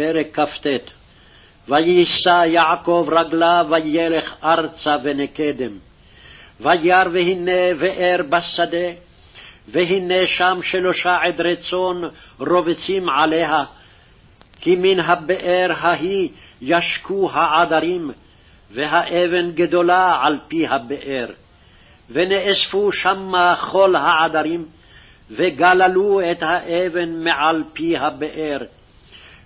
פרק כ"ט ויישא יעקב רגליו וילך ארצה ונקדם. וירא והנה באר בשדה, והנה שם שלושה עדרי צאן רובצים עליה, כי מן הבאר ההיא ישקו העדרים, והאבן גדולה על פי הבאר. ונאספו שמה כל העדרים, וגללו את האבן מעל פי הבאר,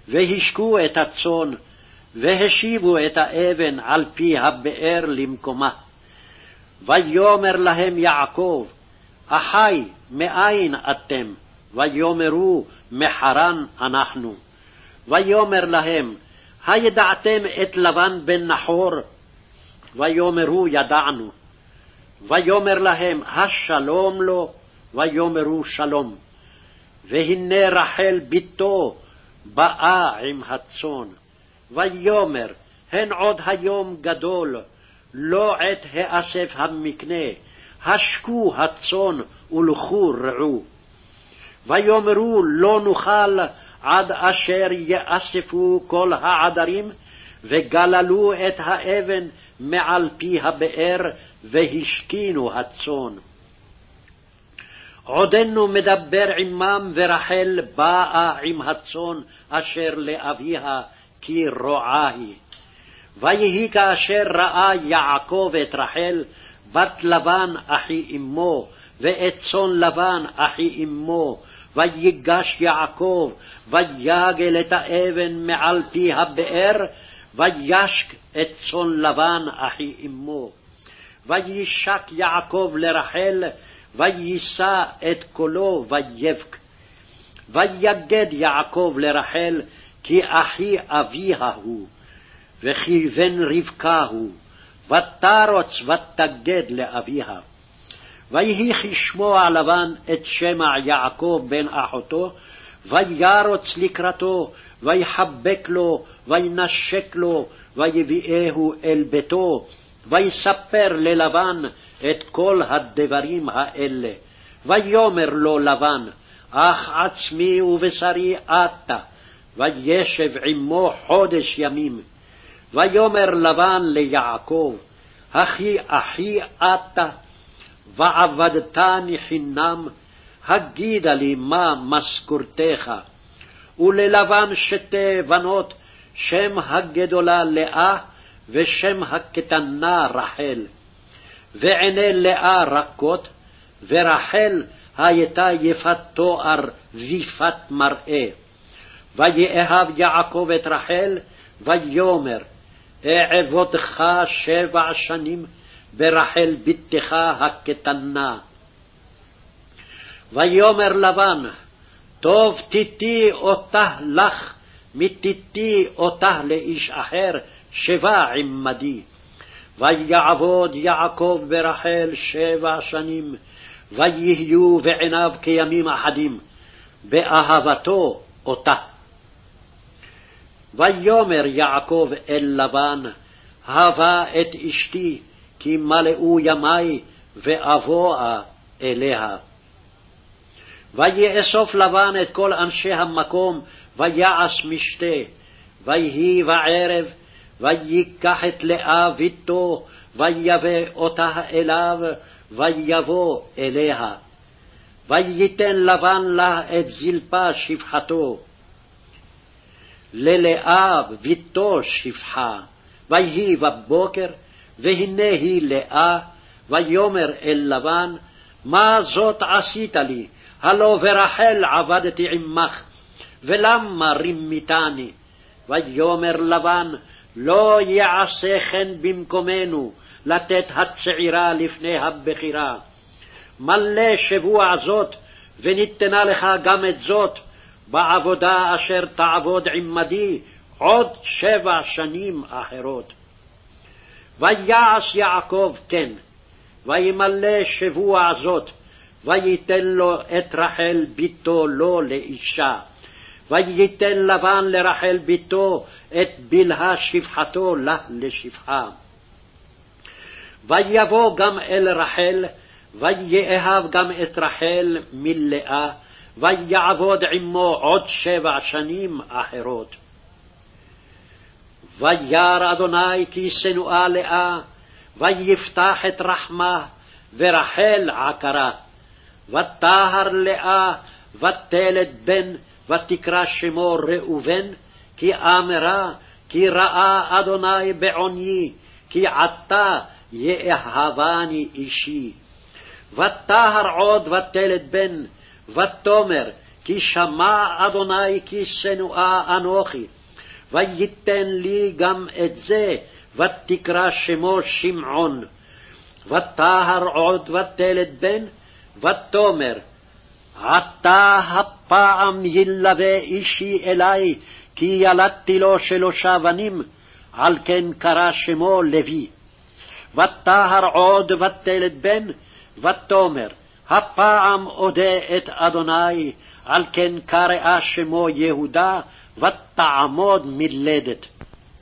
והשקו את הצאן, והשיבו את האבן על פי הבאר למקומה. ויאמר להם יעקב, אחי, מאין אתם? ויאמרו, מחרן אנחנו. ויאמר להם, הידעתם את לבן בן נחור? ויאמרו, ידענו. ויאמר להם, השלום לו? ויאמרו שלום. והנה רחל בתו באה עם הצאן. ויאמר, הן עוד היום גדול, לא עת האסף המקנה, השקו הצאן ולכו רעו. ויאמרו, לא נוכל עד אשר יאספו כל העדרים, וגללו את האבן מעל פי הבאר, והשכינו הצאן. עודנו מדבר עמם, ורחל באה עם הצאן אשר לאביה, כי רועה היא. ויהי כאשר ראה יעקב את רחל, בת לבן אחי אמו, ואת צאן לבן אחי אמו, ויגש יעקב, ויגל את האבן מעל פי הבאר, וישק את צאן לבן אחי אמו. וישק יעקב לרחל, ויישא את קולו ויבק. ויגד יעקב לרחל, כי אחי אביה הוא, וכי בן רבקה הוא, ותרוץ ותגד לאביה. ויהי כשמוע לבן את שמע יעקב בן אחותו, וירוץ לקראתו, ויחבק לו, וינשק לו, ויביאהו אל ביתו, ויספר ללבן את כל הדברים האלה. ויאמר לו לבן, אך עצמי ובשרי אתה, וישב עמו חודש ימים. ויאמר לבן ליעקב, אחי אחי אתה, ועבדתני חינם, הגידה לי מה משכורתך. וללבן שתי בנות, שם הגדולה לאה, ושם הקטנה רחל. ועיני לאה רכות, ורחל הייתה יפת תואר ויפת מראה. ויאהב יעקב את רחל, ויאמר, אעבודך שבע שנים ברחל בתך הקטנה. ויאמר לבן, טוב תיתי אותה לך, מתיתי אותה לאיש אחר, שבע עמדי. ויעבוד יעקב ברחל שבע שנים, ויהיו בעיניו כימים אחדים, באהבתו אותה. ויאמר יעקב אל לבן, הבה את אשתי, כי מלאו ימי, ואבואה אליה. ויאסוף לבן את כל אנשי המקום, ויעש משתה, ויהי בערב, ויקח את לאה ביתו, ויבא אותה אליו, ויבוא אליה. וייתן לבן לה את זלפה שפחתו. ללאה ביתו שפחה, ויהי בבוקר, והנה היא לאה, ויאמר אל לבן, מה זאת עשית לי? הלא ברחל עבדתי עמך, ולמה רימיתני? ויאמר לבן, לא יעשה כן במקומנו לתת הצעירה לפני הבכירה. מלא שבוע זאת, וניתנה לך גם את זאת, בעבודה אשר תעבוד עמדי עוד שבע שנים אחרות. ויעש יעקב כן, וימלא שבוע זאת, וייתן לו את רחל בתו לו לאישה. וייתן לבן לרחל בתו את בלהה שפחתו לה לשפחה. ויבוא גם אל רחל, ויאהב גם את רחל מלאה, ויעבוד עמו עוד שבע שנים אחרות. וירא אדוני כי שנואה לאה, ויפתח את רחמה, ורחל עקרה. ותהר לאה, ותלת בן, ותקרא שמו ראובן, כי אמרה, כי ראה אדוני בעוניי, כי עתה יאהבני אישי. ותהר עוד ותלת בן, ותאמר, כי שמע אדוני כי שנואה אנוכי, וייתן לי גם את זה, ותקרא שמו שמעון. ותהר עוד ותלת בן, ותאמר, עתה הפעם ילווה אישי אלי, כי ילדתי לו שלושה בנים, על כן קרא שמו לוי. ותהר עוד ותלת בן, ותאמר, הפעם אודה את אדוני, על כן קראה שמו יהודה, ותעמוד מלדת.